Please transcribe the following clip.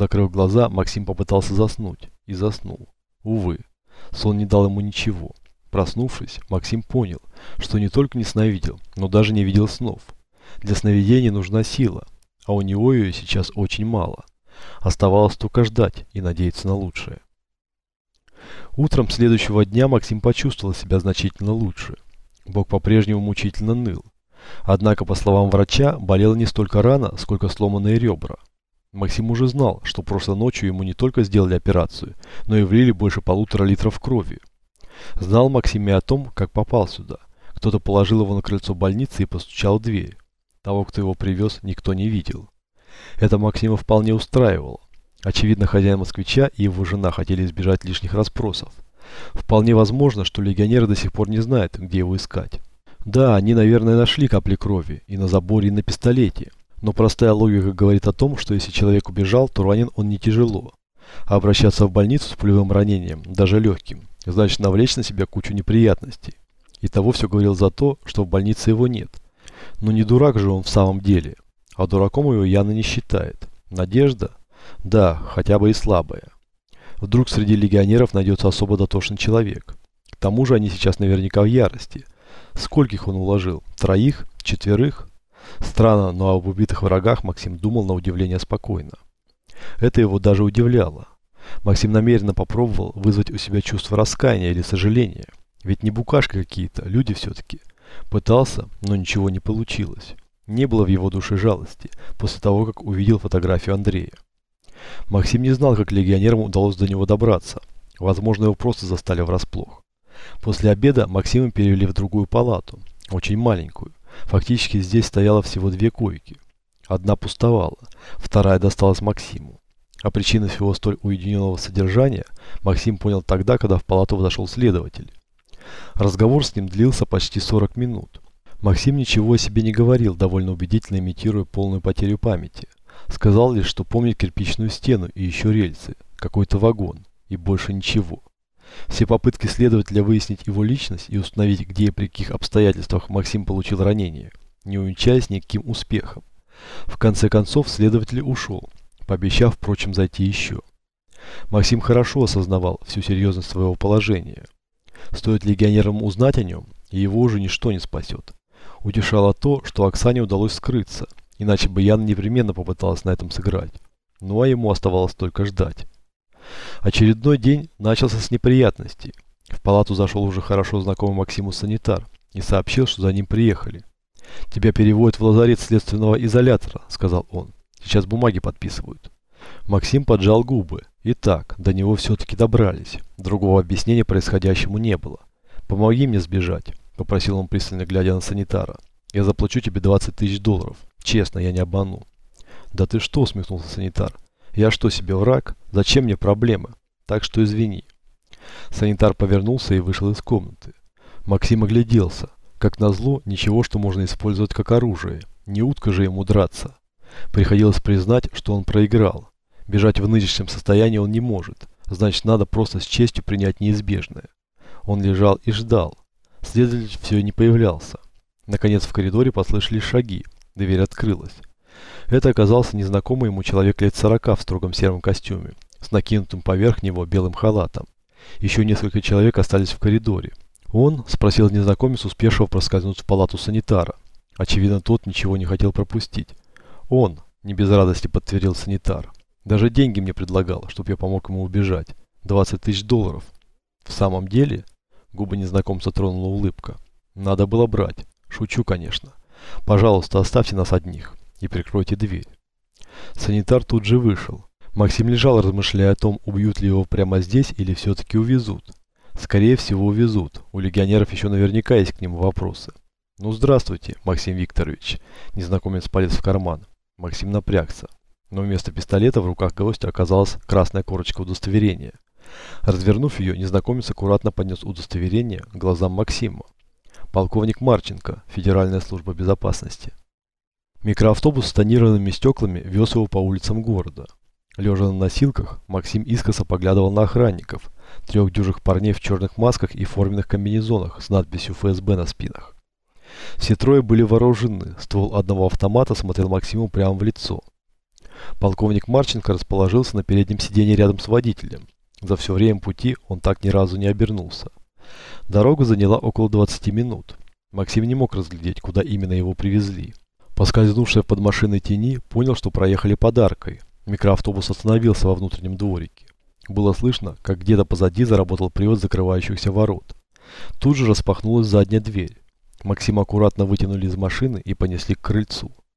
Закрыв глаза, Максим попытался заснуть и заснул. Увы, сон не дал ему ничего. Проснувшись, Максим понял, что не только не сновидел, но даже не видел снов. Для сновидения нужна сила, а у него ее сейчас очень мало. Оставалось только ждать и надеяться на лучшее. Утром следующего дня Максим почувствовал себя значительно лучше. Бог по-прежнему мучительно ныл. Однако, по словам врача, болела не столько рана, сколько сломанные ребра. Максим уже знал, что прошлой ночью ему не только сделали операцию, но и влили больше полутора литров крови. Знал Максим и о том, как попал сюда. Кто-то положил его на крыльцо больницы и постучал в дверь. Того, кто его привез, никто не видел. Это Максима вполне устраивало. Очевидно, хозяин москвича и его жена хотели избежать лишних расспросов. Вполне возможно, что легионеры до сих пор не знают, где его искать. Да, они, наверное, нашли капли крови и на заборе, и на пистолете. Но простая логика говорит о том, что если человек убежал, то ранен он не тяжело. А обращаться в больницу с пулевым ранением, даже легким, значит навлечь на себя кучу неприятностей. И того все говорил за то, что в больнице его нет. Но не дурак же он в самом деле. А дураком его Яна не считает. Надежда? Да, хотя бы и слабая. Вдруг среди легионеров найдется особо дотошный человек. К тому же они сейчас наверняка в ярости. Скольких он уложил? Троих? Четверых? Странно, но об убитых врагах Максим думал на удивление спокойно. Это его даже удивляло. Максим намеренно попробовал вызвать у себя чувство раскаяния или сожаления. Ведь не букашки какие-то, люди все-таки. Пытался, но ничего не получилось. Не было в его душе жалости после того, как увидел фотографию Андрея. Максим не знал, как легионерам удалось до него добраться. Возможно, его просто застали врасплох. После обеда Максима перевели в другую палату, очень маленькую. Фактически здесь стояло всего две койки. Одна пустовала, вторая досталась Максиму. А причины всего столь уединенного содержания Максим понял тогда, когда в палату подошел следователь. Разговор с ним длился почти 40 минут. Максим ничего о себе не говорил, довольно убедительно имитируя полную потерю памяти. Сказал лишь, что помнит кирпичную стену и еще рельсы, какой-то вагон и больше ничего. Все попытки следователя выяснить его личность и установить, где и при каких обстоятельствах Максим получил ранение, не увенчались никаким успехом. В конце концов следователь ушел, пообещав, впрочем, зайти еще. Максим хорошо осознавал всю серьезность своего положения. Стоит легионерам узнать о нем, его уже ничто не спасет. Утешало то, что Оксане удалось скрыться, иначе бы Яна непременно попыталась на этом сыграть. Ну а ему оставалось только ждать. Очередной день начался с неприятностей. В палату зашел уже хорошо знакомый Максиму санитар и сообщил, что за ним приехали. «Тебя переводят в лазарет следственного изолятора», — сказал он. «Сейчас бумаги подписывают». Максим поджал губы. Итак, до него все-таки добрались. Другого объяснения происходящему не было. «Помоги мне сбежать», — попросил он пристально глядя на санитара. «Я заплачу тебе 20 тысяч долларов. Честно, я не обману». «Да ты что?» — усмехнулся санитар. Я что себе враг? Зачем мне проблемы? Так что извини. Санитар повернулся и вышел из комнаты. Максим огляделся. Как назло, ничего, что можно использовать как оружие. Не утка же ему драться. Приходилось признать, что он проиграл. Бежать в нынешнем состоянии он не может. Значит, надо просто с честью принять неизбежное. Он лежал и ждал. Следователь все не появлялся. Наконец в коридоре послышались шаги. Дверь открылась. Это оказался незнакомый ему человек лет сорока в строгом сером костюме, с накинутым поверх него белым халатом. Еще несколько человек остались в коридоре. Он спросил незнакомец, успевшего проскользнуть в палату санитара. Очевидно, тот ничего не хотел пропустить. Он, не без радости подтвердил санитар. Даже деньги мне предлагал, чтобы я помог ему убежать. 20 тысяч долларов. В самом деле? Губы незнакомца тронула улыбка. Надо было брать. Шучу, конечно. Пожалуйста, оставьте нас одних и прикройте дверь. Санитар тут же вышел. Максим лежал, размышляя о том, убьют ли его прямо здесь или все-таки увезут. Скорее всего увезут. У легионеров еще наверняка есть к нему вопросы. Ну здравствуйте, Максим Викторович. Незнакомец полез в карман. Максим напрягся. Но вместо пистолета в руках гостя оказалась красная корочка удостоверения. Развернув ее, незнакомец аккуратно поднес удостоверение глазам Максима. Полковник Марченко, Федеральная служба безопасности. Микроавтобус с тонированными стеклами вез его по улицам города. Лежа на носилках, Максим искоса поглядывал на охранников, трех дюжих парней в черных масках и форменных комбинезонах с надписью ФСБ на спинах. Все трое были вооружены, ствол одного автомата смотрел Максиму прямо в лицо. Полковник Марченко расположился на переднем сиденье рядом с водителем. За все время пути он так ни разу не обернулся. Дорога заняла около 20 минут. Максим не мог разглядеть, куда именно его привезли. Поскользнувший под машиной тени, понял, что проехали подаркой. Микроавтобус остановился во внутреннем дворике. Было слышно, как где-то позади заработал привод закрывающихся ворот. Тут же распахнулась задняя дверь. Максима аккуратно вытянули из машины и понесли к крыльцу.